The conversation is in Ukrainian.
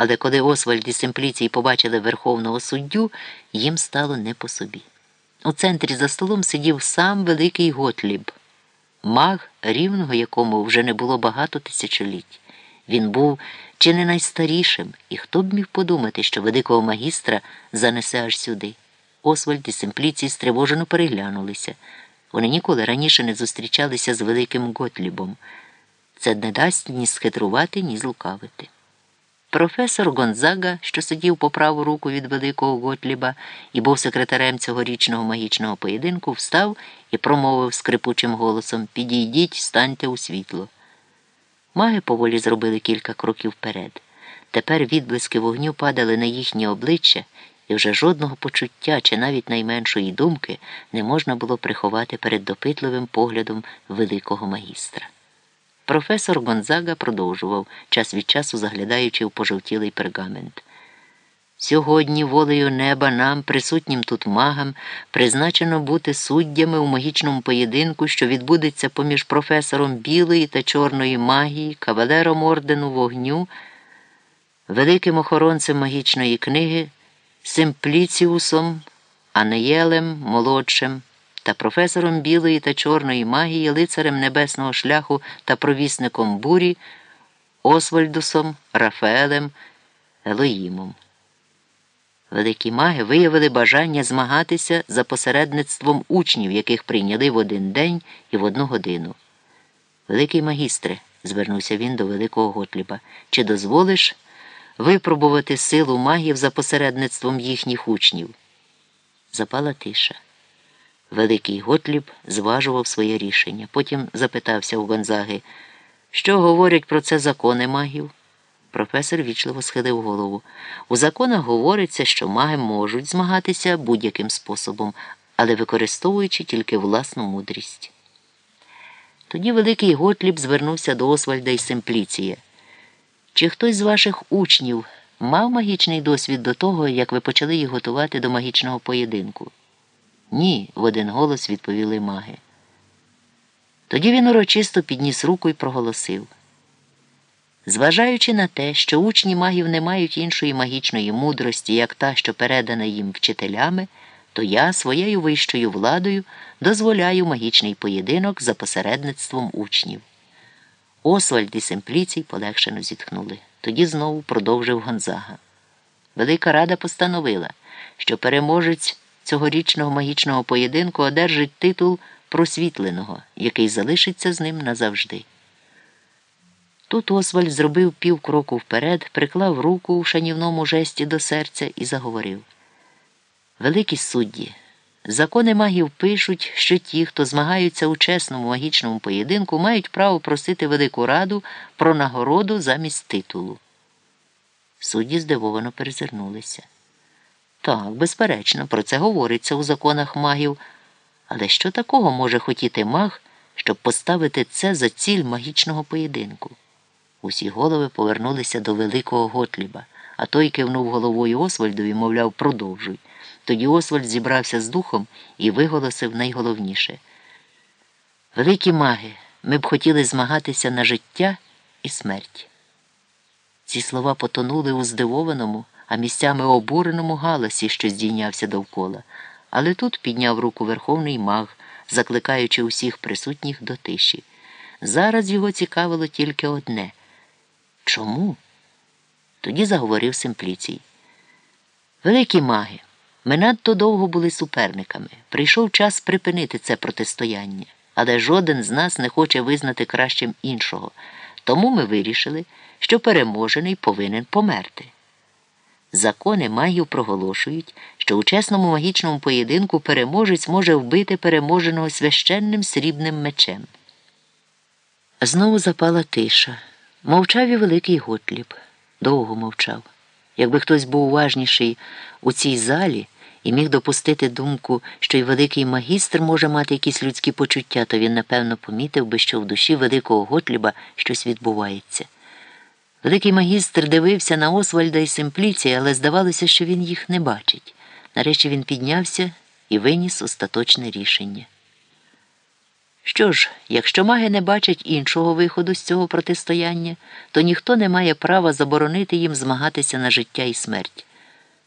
Але коли Освальд і Симпліцій побачили верховного суддю, їм стало не по собі. У центрі за столом сидів сам великий Готліб, маг, рівного якому вже не було багато тисячоліть. Він був чи не найстарішим, і хто б міг подумати, що великого магістра занесе аж сюди. Освальд і Симпліцій стривожено переглянулися. Вони ніколи раніше не зустрічалися з великим Готлібом. Це не дасть ні схитрувати, ні злукавити. Професор Гонзага, що сидів по праву руку від великого Готліба і був секретарем цьогорічного магічного поєдинку, встав і промовив скрипучим голосом Підійдіть, станьте у світло. Маги поволі зробили кілька кроків вперед. Тепер відблиски вогню падали на їхні обличчя, і вже жодного почуття чи навіть найменшої думки не можна було приховати перед допитливим поглядом великого магістра. Професор Гонзага продовжував, час від часу заглядаючи в пожовтілий пергамент. Сьогодні волею неба нам, присутнім тут магам, призначено бути суддями у магічному поєдинку, що відбудеться поміж професором білої та чорної магії, кавалером ордену вогню, великим охоронцем магічної книги, Симпліціусом, Анеєлем молодшим та професором білої та чорної магії, лицарем небесного шляху та провісником бурі, Освальдусом, Рафаелем, Елоїмом. Великі маги виявили бажання змагатися за посередництвом учнів, яких прийняли в один день і в одну годину. Великий магістре, звернувся він до великого Готліба, чи дозволиш випробувати силу магів за посередництвом їхніх учнів? Запала тиша. Великий Готліб зважував своє рішення. Потім запитався у Гонзаги, що говорять про це закони магів. Професор вічливо схилив голову. У законах говориться, що маги можуть змагатися будь-яким способом, але використовуючи тільки власну мудрість. Тоді великий Готліб звернувся до Освальда і Симпліція. Чи хтось з ваших учнів мав магічний досвід до того, як ви почали їх готувати до магічного поєдинку? Ні, в один голос відповіли маги. Тоді він урочисто підніс руку і проголосив. Зважаючи на те, що учні магів не мають іншої магічної мудрості, як та, що передана їм вчителями, то я своєю вищою владою дозволяю магічний поєдинок за посередництвом учнів. Освальд і Симпліцій полегшено зітхнули. Тоді знову продовжив Гонзага. Велика рада постановила, що переможець цьогорічного магічного поєдинку одержить титул просвітленого, який залишиться з ним назавжди. Тут Освальд зробив півкроку вперед, приклав руку у шанівному жесті до серця і заговорив. Великі судді, закони магів пишуть, що ті, хто змагаються у чесному магічному поєдинку, мають право просити Велику Раду про нагороду замість титулу. Судді здивовано перезирнулися. Так, безперечно, про це говориться у законах магів. Але що такого може хотіти маг, щоб поставити це за ціль магічного поєдинку? Усі голови повернулися до великого Готліба, а той кивнув головою Освальдові, мовляв, продовжуй. Тоді Освальд зібрався з духом і виголосив найголовніше. Великі маги, ми б хотіли змагатися на життя і смерть. Ці слова потонули у здивованому, а місцями обуреному галасі, що здійнявся довкола. Але тут підняв руку верховний маг, закликаючи усіх присутніх до тиші. Зараз його цікавило тільки одне. Чому? Тоді заговорив Симпліцій. Великі маги, ми надто довго були суперниками. Прийшов час припинити це протистояння, але жоден з нас не хоче визнати кращим іншого. Тому ми вирішили, що переможений повинен померти. Закони магів проголошують, що у чесному магічному поєдинку переможець може вбити переможеного священним срібним мечем. Знову запала тиша. Мовчав і великий Готліб. Довго мовчав. Якби хтось був уважніший у цій залі і міг допустити думку, що й великий магістр може мати якісь людські почуття, то він, напевно, помітив би, що в душі великого Готліба щось відбувається. Великий магістр дивився на Освальда і Симпліція, але здавалося, що він їх не бачить. Нарешті він піднявся і виніс остаточне рішення. Що ж, якщо маги не бачать іншого виходу з цього протистояння, то ніхто не має права заборонити їм змагатися на життя і смерть.